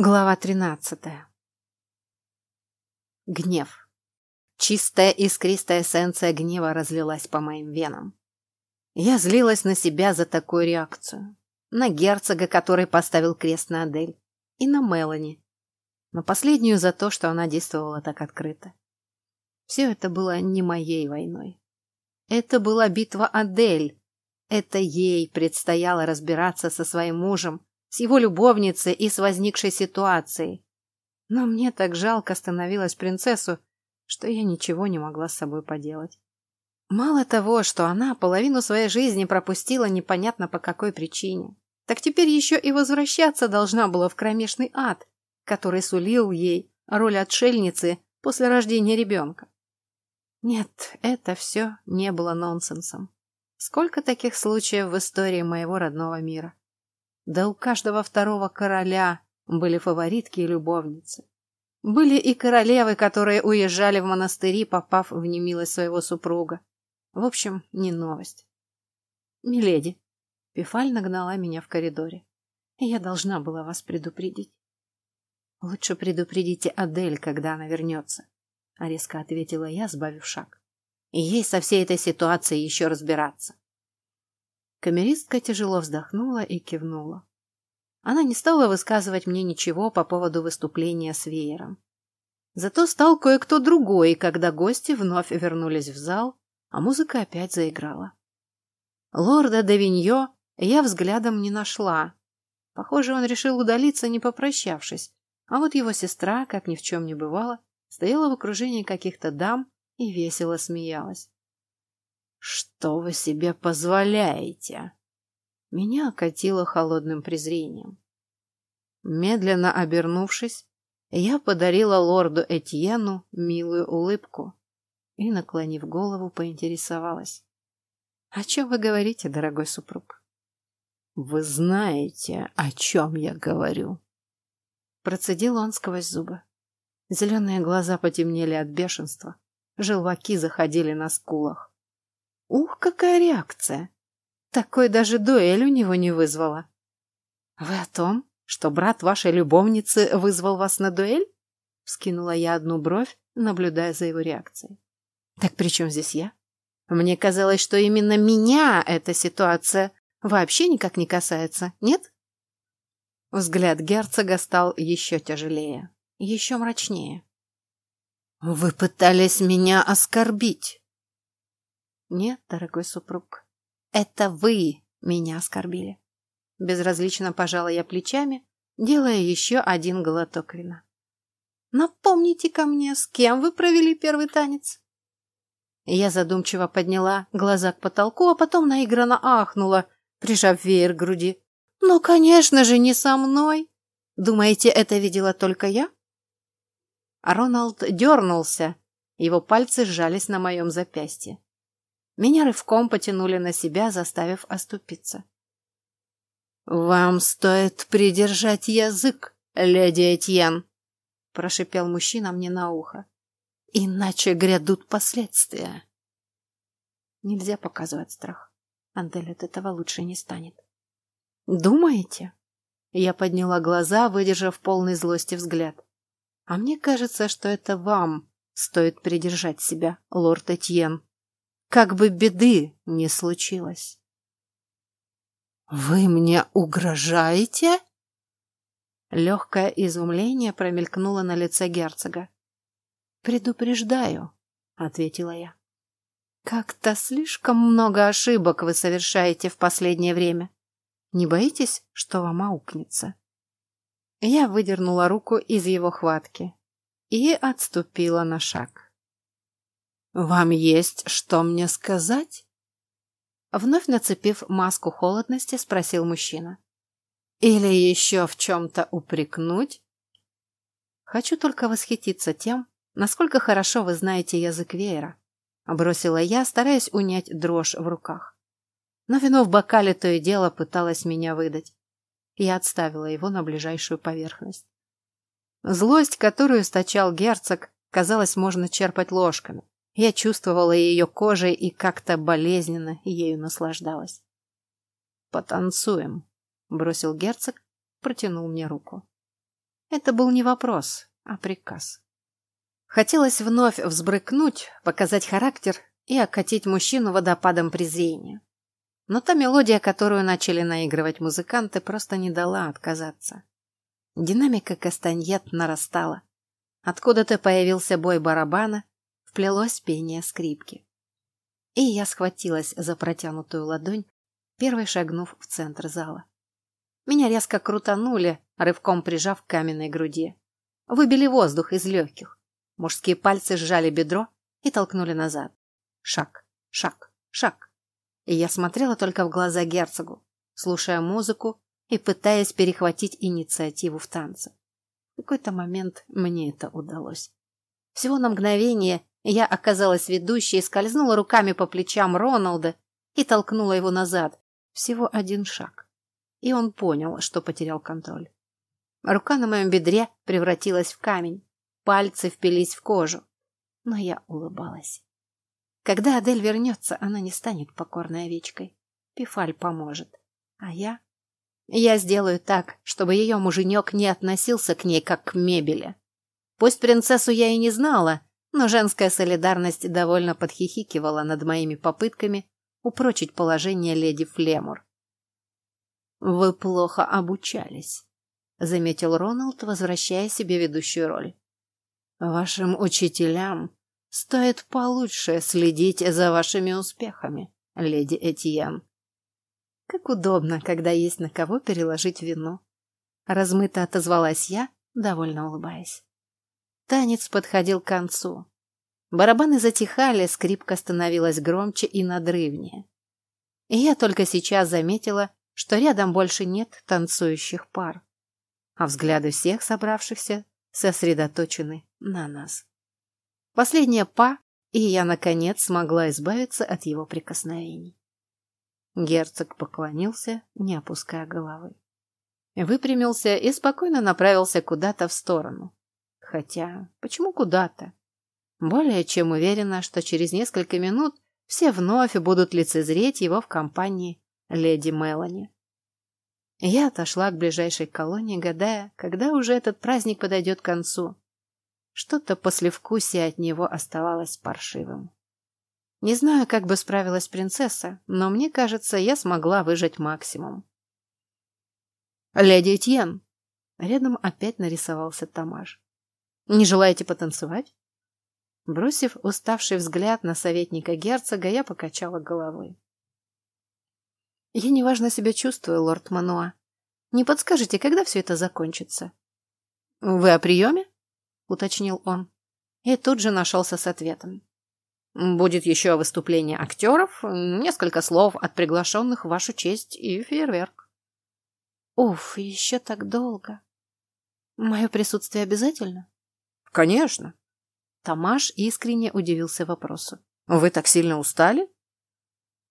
Глава тринадцатая. Гнев. Чистая искристая эссенция гнева разлилась по моим венам. Я злилась на себя за такую реакцию. На герцога, который поставил крест на Адель. И на Мелани. Но последнюю за то, что она действовала так открыто. Все это было не моей войной. Это была битва Адель. Это ей предстояло разбираться со своим мужем, с его любовницей и с возникшей ситуацией. Но мне так жалко становилось принцессу, что я ничего не могла с собой поделать. Мало того, что она половину своей жизни пропустила непонятно по какой причине, так теперь еще и возвращаться должна была в кромешный ад, который сулил ей роль отшельницы после рождения ребенка. Нет, это все не было нонсенсом. Сколько таких случаев в истории моего родного мира? Да у каждого второго короля были фаворитки и любовницы. Были и королевы, которые уезжали в монастыри, попав в немилость своего супруга. В общем, не новость. «Миледи», — Пифаль нагнала меня в коридоре. «Я должна была вас предупредить». «Лучше предупредите Адель, когда она вернется», — резко ответила я, сбавив шаг. «И ей со всей этой ситуацией еще разбираться». Камеристка тяжело вздохнула и кивнула. Она не стала высказывать мне ничего по поводу выступления с веером. Зато стал кое-кто другой, когда гости вновь вернулись в зал, а музыка опять заиграла. Лорда Давиньо я взглядом не нашла. Похоже, он решил удалиться, не попрощавшись, а вот его сестра, как ни в чем не бывало, стояла в окружении каких-то дам и весело смеялась. «Что вы себе позволяете?» Меня окатило холодным презрением. Медленно обернувшись, я подарила лорду Этьену милую улыбку и, наклонив голову, поинтересовалась. «О чем вы говорите, дорогой супруг?» «Вы знаете, о чем я говорю?» Процедил он сквозь зубы. Зеленые глаза потемнели от бешенства, желваки заходили на скулах. Ух, какая реакция! Такой даже дуэль у него не вызвала. Вы о том, что брат вашей любовницы вызвал вас на дуэль? Вскинула я одну бровь, наблюдая за его реакцией. Так при чем здесь я? Мне казалось, что именно меня эта ситуация вообще никак не касается, нет? Взгляд герцога стал еще тяжелее, еще мрачнее. «Вы пытались меня оскорбить!» Нет, дорогой супруг, это вы меня оскорбили. Безразлично пожала я плечами, делая еще один глоток вина. напомните ко мне, с кем вы провели первый танец? Я задумчиво подняла глаза к потолку, а потом наигранно ахнула, прижав веер к груди. «Ну, конечно же, не со мной! Думаете, это видела только я?» Роналд дернулся, его пальцы сжались на моем запястье. Меня рывком потянули на себя, заставив оступиться. «Вам стоит придержать язык, леди Этьен», — прошипел мужчина мне на ухо. «Иначе грядут последствия». Нельзя показывать страх. Андель от этого лучше не станет. «Думаете?» Я подняла глаза, выдержав полной злости взгляд. «А мне кажется, что это вам стоит придержать себя, лорд Этьен» как бы беды не случилось. «Вы мне угрожаете?» Легкое изумление промелькнуло на лице герцога. «Предупреждаю», — ответила я. «Как-то слишком много ошибок вы совершаете в последнее время. Не боитесь, что вам аукнется?» Я выдернула руку из его хватки и отступила на шаг. «Вам есть что мне сказать?» Вновь нацепив маску холодности, спросил мужчина. «Или еще в чем-то упрекнуть?» «Хочу только восхититься тем, насколько хорошо вы знаете язык веера», бросила я, стараясь унять дрожь в руках. Но вино в бокале то и дело пыталось меня выдать. Я отставила его на ближайшую поверхность. Злость, которую стачал герцог, казалось, можно черпать ложками. Я чувствовала ее кожей и как-то болезненно ею наслаждалась. «Потанцуем», — бросил герцог, протянул мне руку. Это был не вопрос, а приказ. Хотелось вновь взбрыкнуть, показать характер и окатить мужчину водопадом презрения. Но та мелодия, которую начали наигрывать музыканты, просто не дала отказаться. Динамика кастаньет нарастала. Откуда-то появился бой барабана, вплелось пение скрипки. И я схватилась за протянутую ладонь, первой шагнув в центр зала. Меня резко крутанули, рывком прижав к каменной груди. Выбили воздух из легких. Мужские пальцы сжали бедро и толкнули назад. Шаг, шаг, шаг. И я смотрела только в глаза герцогу, слушая музыку и пытаясь перехватить инициативу в танце. В какой-то момент мне это удалось. Всего на мгновение я оказалась ведущей, скользнула руками по плечам Роналда и толкнула его назад. Всего один шаг. И он понял, что потерял контроль. Рука на моем бедре превратилась в камень. Пальцы впились в кожу. Но я улыбалась. Когда Адель вернется, она не станет покорной овечкой. Пифаль поможет. А я я сделаю так, чтобы ее муженек не относился к ней как к мебели. Пусть принцессу я и не знала, но женская солидарность довольно подхихикивала над моими попытками упрочить положение леди Флемур. «Вы плохо обучались», — заметил Роналд, возвращая себе ведущую роль. «Вашим учителям стоит получше следить за вашими успехами, леди Этьен. Как удобно, когда есть на кого переложить вину. Размыто отозвалась я, довольно улыбаясь. Танец подходил к концу. Барабаны затихали, скрипка становилась громче и надрывнее. И я только сейчас заметила, что рядом больше нет танцующих пар, а взгляды всех собравшихся сосредоточены на нас. Последняя па, и я, наконец, смогла избавиться от его прикосновений. Герцог поклонился, не опуская головы. Выпрямился и спокойно направился куда-то в сторону. Хотя, почему куда-то? Более чем уверена, что через несколько минут все вновь будут лицезреть его в компании леди Мелани. Я отошла к ближайшей колонии, гадая, когда уже этот праздник подойдет к концу. Что-то послевкусие от него оставалось паршивым. Не знаю, как бы справилась принцесса, но мне кажется, я смогла выжать максимум. «Леди Этьен!» Рядом опять нарисовался Тамаш. «Не желаете потанцевать?» Бросив уставший взгляд на советника герцога, я покачала головой. «Я неважно себя чувствую, лорд Мануа. Не подскажете, когда все это закончится?» «Вы о приеме?» — уточнил он. И тут же нашелся с ответом. Будет еще выступление актеров, несколько слов от приглашенных в вашу честь и фейерверк. Уф, еще так долго. Мое присутствие обязательно? Конечно. Тамаш искренне удивился вопросу. Вы так сильно устали?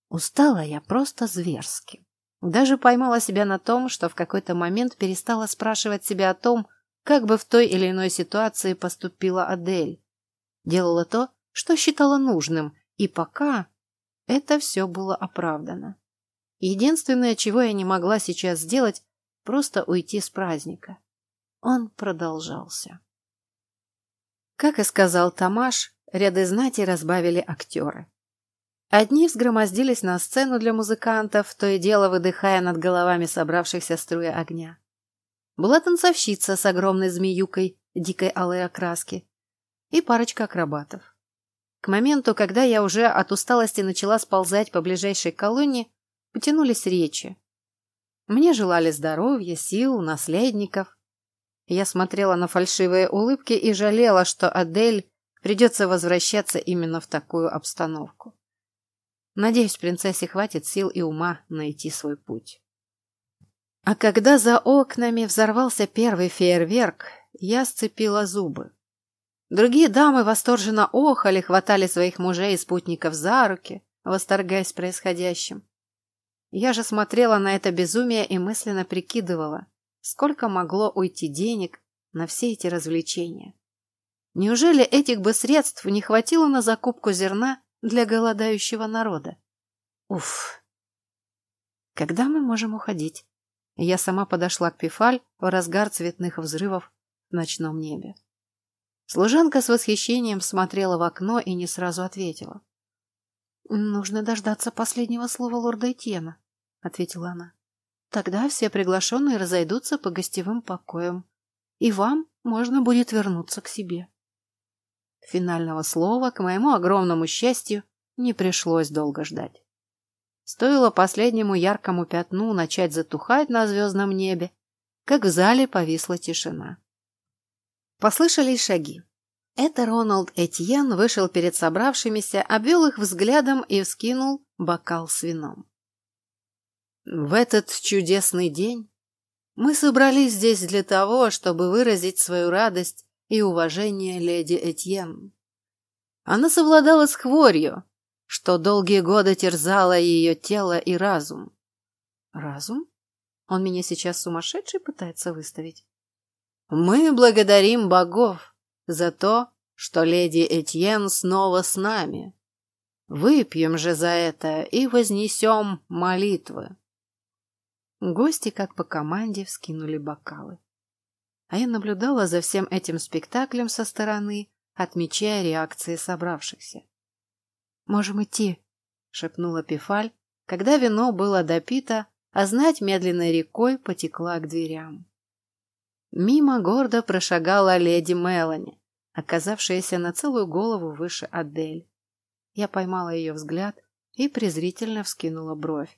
Устала я просто зверски. Даже поймала себя на том, что в какой-то момент перестала спрашивать себя о том, как бы в той или иной ситуации поступила Адель. Делала то, что считала нужным, и пока это все было оправдано. Единственное, чего я не могла сейчас сделать, просто уйти с праздника. Он продолжался. Как и сказал Тамаш, ряды знати разбавили актеры. Одни взгромоздились на сцену для музыкантов, то и дело выдыхая над головами собравшихся струя огня. Была танцовщица с огромной змеюкой дикой алой окраски и парочка акробатов. К моменту, когда я уже от усталости начала сползать по ближайшей колонне, потянулись речи. Мне желали здоровья, сил, наследников. Я смотрела на фальшивые улыбки и жалела, что Адель придется возвращаться именно в такую обстановку. Надеюсь, принцессе хватит сил и ума найти свой путь. А когда за окнами взорвался первый фейерверк, я сцепила зубы. Другие дамы восторженно охали, хватали своих мужей и спутников за руки, восторгаясь происходящим. Я же смотрела на это безумие и мысленно прикидывала, сколько могло уйти денег на все эти развлечения. Неужели этих бы средств не хватило на закупку зерна для голодающего народа? Уф! Когда мы можем уходить? Я сама подошла к Пифаль в разгар цветных взрывов в ночном небе. Служанка с восхищением смотрела в окно и не сразу ответила. «Нужно дождаться последнего слова лорда Этьена», — ответила она. «Тогда все приглашенные разойдутся по гостевым покоям, и вам можно будет вернуться к себе». Финального слова, к моему огромному счастью, не пришлось долго ждать. Стоило последнему яркому пятну начать затухать на звездном небе, как в зале повисла тишина. Послышались шаги. Это Роналд Этьен вышел перед собравшимися, обвел их взглядом и вскинул бокал с вином. В этот чудесный день мы собрались здесь для того, чтобы выразить свою радость и уважение леди Этьен. Она совладала с хворью, что долгие годы терзало ее тело и разум. Разум? Он меня сейчас сумасшедший пытается выставить? Мы благодарим богов за то, что леди Этьен снова с нами. Выпьем же за это и вознесем молитвы. Гости, как по команде, вскинули бокалы. А я наблюдала за всем этим спектаклем со стороны, отмечая реакции собравшихся. «Можем идти», — шепнула Пифаль, когда вино было допито, а знать медленной рекой потекла к дверям. Мимо гордо прошагала леди Мелани, оказавшаяся на целую голову выше Адель. Я поймала ее взгляд и презрительно вскинула бровь.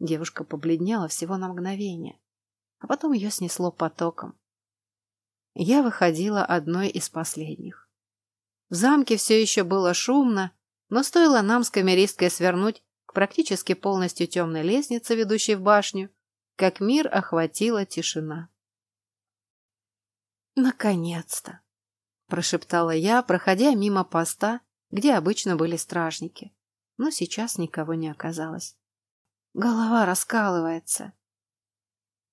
Девушка побледнела всего на мгновение, а потом ее снесло потоком. Я выходила одной из последних. В замке все еще было шумно, но стоило нам с камеристкой свернуть к практически полностью темной лестнице, ведущей в башню, как мир охватила тишина. «Наконец-то!» – прошептала я, проходя мимо поста, где обычно были стражники. Но сейчас никого не оказалось. Голова раскалывается.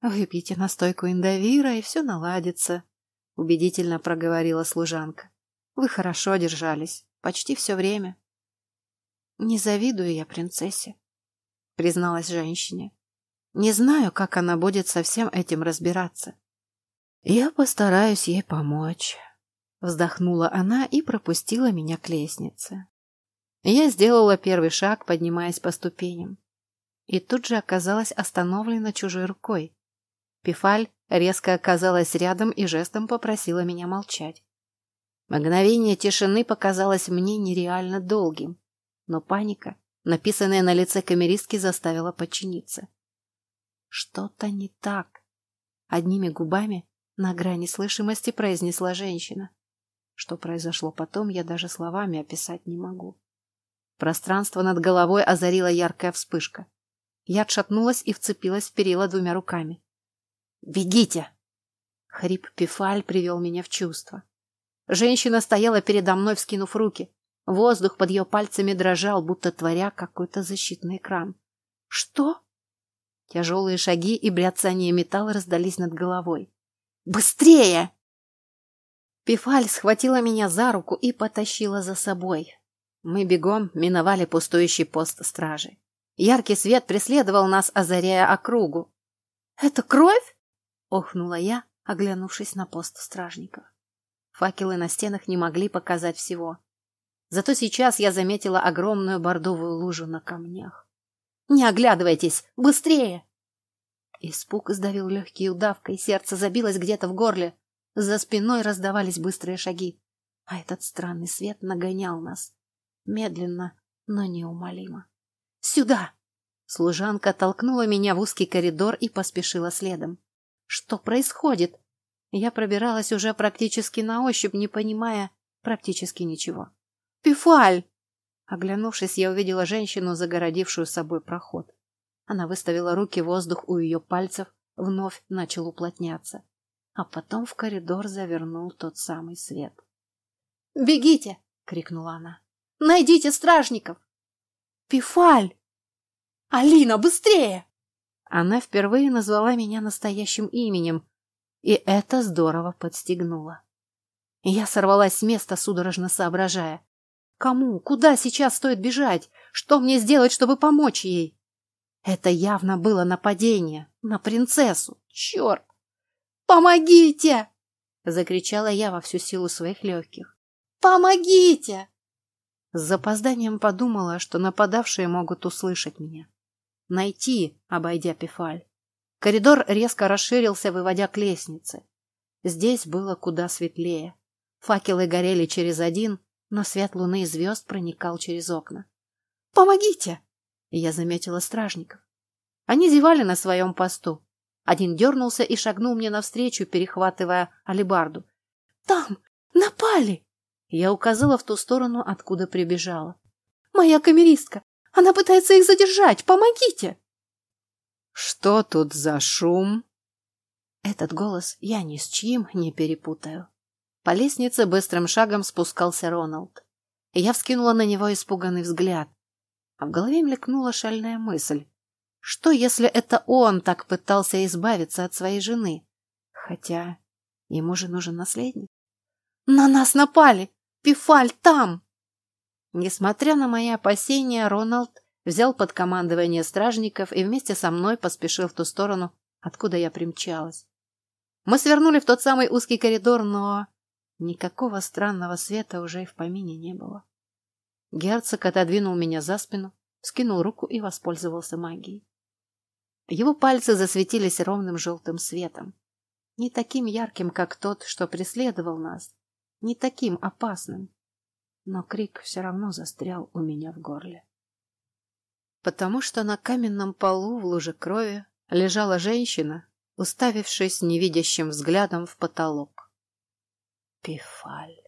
«Выпейте настойку индовира, и все наладится», — убедительно проговорила служанка. «Вы хорошо держались, почти все время». «Не завидую я принцессе», — призналась женщине. «Не знаю, как она будет со всем этим разбираться. «Я постараюсь ей помочь», — вздохнула она и пропустила меня к лестнице. Я сделала первый шаг, поднимаясь по ступеням. И тут же оказалась остановлена чужой рукой. Пифаль резко оказалась рядом и жестом попросила меня молчать. Мгновение тишины показалось мне нереально долгим, но паника, написанная на лице камеристки, заставила подчиниться. Что-то не так. Одними губами на грани слышимости произнесла женщина. Что произошло потом, я даже словами описать не могу. Пространство над головой озарила яркая вспышка. Я отшатнулась и вцепилась в перила двумя руками. «Бегите!» Хрип Пифаль привел меня в чувство. Женщина стояла передо мной, вскинув руки. Воздух под ее пальцами дрожал, будто творя какой-то защитный экран. «Что?» Тяжелые шаги и бряцание металла раздались над головой. Быстрее!» Пифаль схватила меня за руку и потащила за собой. Мы бегом миновали пустующий пост стражи. Яркий свет преследовал нас, озаряя округу. «Это кровь?» — охнула я, оглянувшись на пост стражников. Факелы на стенах не могли показать всего. Зато сейчас я заметила огромную бордовую лужу на камнях. «Не оглядывайтесь! Быстрее!» Испуг сдавил легкие удавкой, сердце забилось где-то в горле. За спиной раздавались быстрые шаги. А этот странный свет нагонял нас. Медленно, но неумолимо. «Сюда!» Служанка толкнула меня в узкий коридор и поспешила следом. «Что происходит?» Я пробиралась уже практически на ощупь, не понимая практически ничего. «Пифаль!» Оглянувшись, я увидела женщину, загородившую собой проход. Она выставила руки, воздух у ее пальцев вновь начал уплотняться. А потом в коридор завернул тот самый свет. «Бегите!» — крикнула она. «Найдите стражников!» «Пифаль! Алина, быстрее!» Она впервые назвала меня настоящим именем, и это здорово подстегнуло. Я сорвалась с места, судорожно соображая. Кому? Куда сейчас стоит бежать? Что мне сделать, чтобы помочь ей? Это явно было нападение на принцессу. Черт! Помогите! Закричала я во всю силу своих легких. «Помогите!» С запозданием подумала, что нападавшие могут услышать меня. Найти, обойдя Пифаль. Коридор резко расширился, выводя к лестнице. Здесь было куда светлее. Факелы горели через один, но свет луны и звезд проникал через окна. «Помогите!» Я заметила стражников. Они зевали на своем посту. Один дернулся и шагнул мне навстречу, перехватывая алебарду. «Там! Напали!» Я указала в ту сторону, откуда прибежала. «Моя камеристка! Она пытается их задержать! Помогите!» «Что тут за шум?» Этот голос я ни с чьим не перепутаю. По лестнице быстрым шагом спускался Роналд. Я вскинула на него испуганный взгляд. А в голове мелькнула шальная мысль. Что, если это он так пытался избавиться от своей жены? Хотя ему же нужен наследник. «На нас напали! Пифаль там!» Несмотря на мои опасения, Роналд взял под командование стражников и вместе со мной поспешил в ту сторону, откуда я примчалась. Мы свернули в тот самый узкий коридор, но никакого странного света уже и в помине не было. Герцог отодвинул меня за спину, скинул руку и воспользовался магией. Его пальцы засветились ровным желтым светом. Не таким ярким, как тот, что преследовал нас, не таким опасным. Но крик все равно застрял у меня в горле потому что на каменном полу в луже крови лежала женщина, уставившись невидящим взглядом в потолок. Пифаль.